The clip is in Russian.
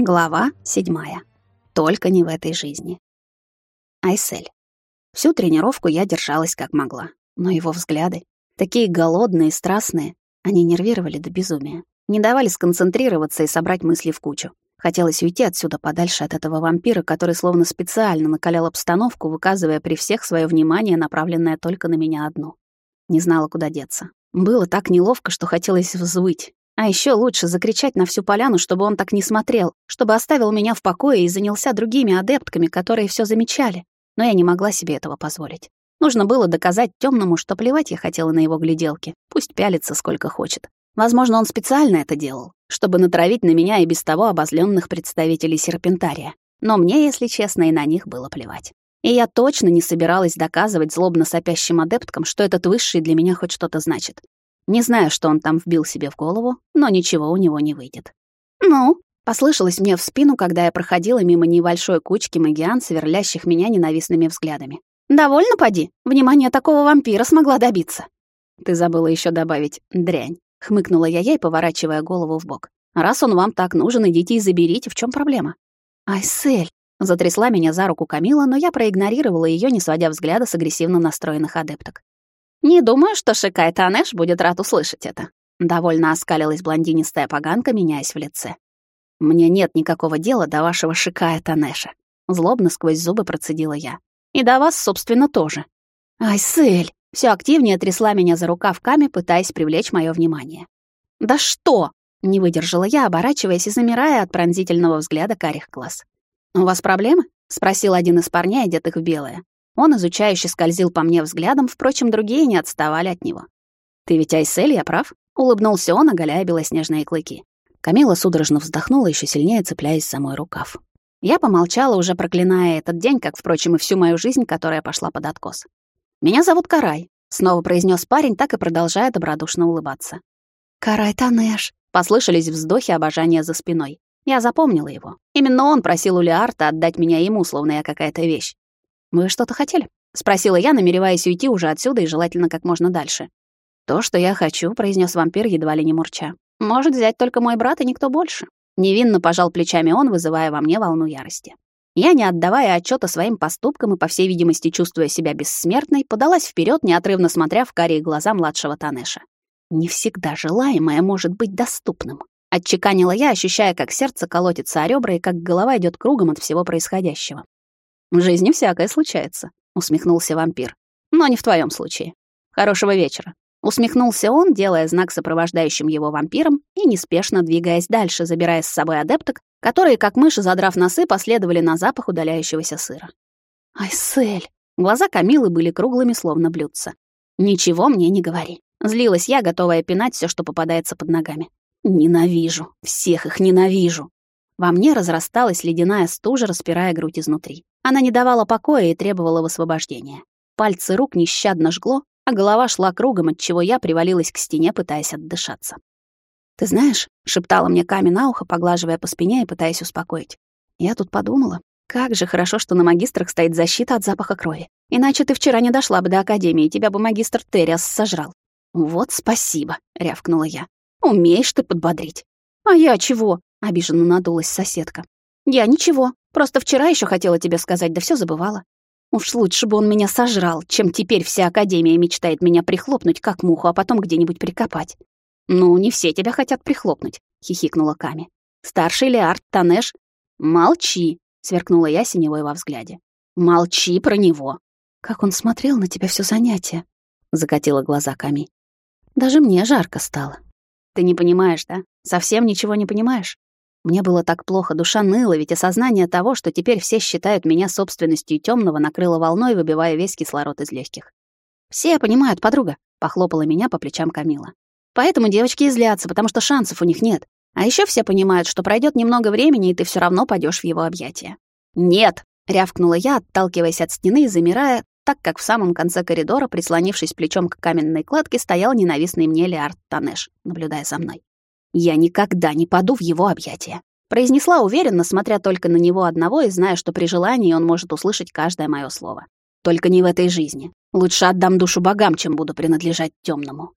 Глава седьмая. Только не в этой жизни. Айсель. Всю тренировку я держалась как могла, но его взгляды, такие голодные и страстные, они нервировали до безумия, не давали сконцентрироваться и собрать мысли в кучу. Хотелось уйти отсюда подальше от этого вампира, который словно специально накалял обстановку, выказывая при всех свое внимание, направленное только на меня одну. Не знала, куда деться. Было так неловко, что хотелось взвыть, а еще лучше закричать на всю поляну, чтобы он так не смотрел, чтобы оставил меня в покое и занялся другими адептками, которые все замечали. Но я не могла себе этого позволить. Нужно было доказать темному, что плевать я хотела на его гляделки. Пусть пялится сколько хочет. Возможно, он специально это делал, чтобы натравить на меня и без того обозленных представителей серпентария. Но мне, если честно, и на них было плевать. И я точно не собиралась доказывать злобно сопящим адепткам, что этот высший для меня хоть что-то значит. Не знаю, что он там вбил себе в голову, но ничего у него не выйдет. «Ну?» — послышалось мне в спину, когда я проходила мимо небольшой кучки магиан, сверлящих меня ненавистными взглядами. «Довольно, поди? Внимание такого вампира смогла добиться». «Ты забыла еще добавить «дрянь», — хмыкнула я ей, поворачивая голову в бок. «Раз он вам так нужен, идите и заберите, в чем проблема?» «Айсель!» — затрясла меня за руку Камила, но я проигнорировала ее, не сводя взгляда с агрессивно настроенных адепток. «Не думаю, что Шикай Танеш будет рад услышать это», — довольно оскалилась блондинистая поганка, меняясь в лице. «Мне нет никакого дела до вашего Шикая Танеша», — злобно сквозь зубы процедила я. «И до вас, собственно, тоже». «Ай, Сэль!» — всё активнее трясла меня за рукавками, пытаясь привлечь моё внимание. «Да что?» — не выдержала я, оборачиваясь и замирая от пронзительного взгляда карих глаз. «У вас проблемы?» — спросил один из парней, одетых в белое. Он изучающе скользил по мне взглядом, впрочем, другие не отставали от него. «Ты ведь Айсель, я прав?» — улыбнулся он, оголяя белоснежные клыки. Камила судорожно вздохнула, еще сильнее цепляясь за мой рукав. Я помолчала, уже проклиная этот день, как, впрочем, и всю мою жизнь, которая пошла под откос. «Меня зовут Карай», — снова произнес парень, так и продолжая добродушно улыбаться. «Карай Танеш», — послышались вздохи обожания за спиной. Я запомнила его. Именно он просил у Леарта отдать меня ему, словно я какая-то вещь. «Вы что-то хотели?» — спросила я, намереваясь уйти уже отсюда и желательно как можно дальше. «То, что я хочу», — произнес вампир, едва ли не мурча. «Может взять только мой брат и никто больше». Невинно пожал плечами он, вызывая во мне волну ярости. Я, не отдавая отчета своим поступкам и, по всей видимости, чувствуя себя бессмертной, подалась вперед, неотрывно смотря в карие глаза младшего Танеша. «Не всегда желаемое может быть доступным», — отчеканила я, ощущая, как сердце колотится о ребра и как голова идет кругом от всего происходящего. В жизни всякое случается, усмехнулся вампир. Но не в твоем случае. Хорошего вечера. Усмехнулся он, делая знак сопровождающим его вампирам и неспешно двигаясь дальше, забирая с собой адепток, которые, как мыши, задрав носы, последовали на запах удаляющегося сыра. «Айсель!» Глаза Камилы были круглыми, словно блюдца. «Ничего мне не говори». Злилась я, готовая пинать все, что попадается под ногами. «Ненавижу. Всех их ненавижу». Во мне разрасталась ледяная стужа, распирая грудь изнутри. Она не давала покоя и требовала высвобождения. Пальцы рук нещадно жгло, а голова шла кругом, от чего я привалилась к стене, пытаясь отдышаться. «Ты знаешь», — шептала мне Ками на ухо, поглаживая по спине и пытаясь успокоить. Я тут подумала, как же хорошо, что на магистрах стоит защита от запаха крови. Иначе ты вчера не дошла бы до академии, тебя бы магистр Терриас сожрал. «Вот спасибо», — рявкнула я. «Умеешь ты подбодрить». «А я чего?» — обиженно надулась соседка. «Я ничего. Просто вчера еще хотела тебе сказать, да все забывала. Уж лучше бы он меня сожрал, чем теперь вся Академия мечтает меня прихлопнуть, как муху, а потом где-нибудь прикопать. «Ну, не все тебя хотят прихлопнуть», — хихикнула Ками. «Старший Леард Танеш...» «Молчи», — сверкнула я синевой во взгляде. «Молчи про него». «Как он смотрел на тебя все занятие», — закатила глаза Ками. «Даже мне жарко стало». «Ты не понимаешь, да? Совсем ничего не понимаешь? Мне было так плохо, душа ныла, ведь осознание того, что теперь все считают меня собственностью темного, накрыло волной, выбивая весь кислород из легких. «Все понимают, подруга», — похлопала меня по плечам Камила. «Поэтому девочки и злятся, потому что шансов у них нет. А еще все понимают, что пройдет немного времени, и ты все равно пойдешь в его объятия». «Нет!» — рявкнула я, отталкиваясь от стены и замирая, так как в самом конце коридора, прислонившись плечом к каменной кладке, стоял ненавистный мне Леард Танеш, наблюдая за мной. «Я никогда не паду в его объятия», — произнесла уверенно, смотря только на него одного и зная, что при желании он может услышать каждое мое слово. «Только не в этой жизни. Лучше отдам душу богам, чем буду принадлежать темному.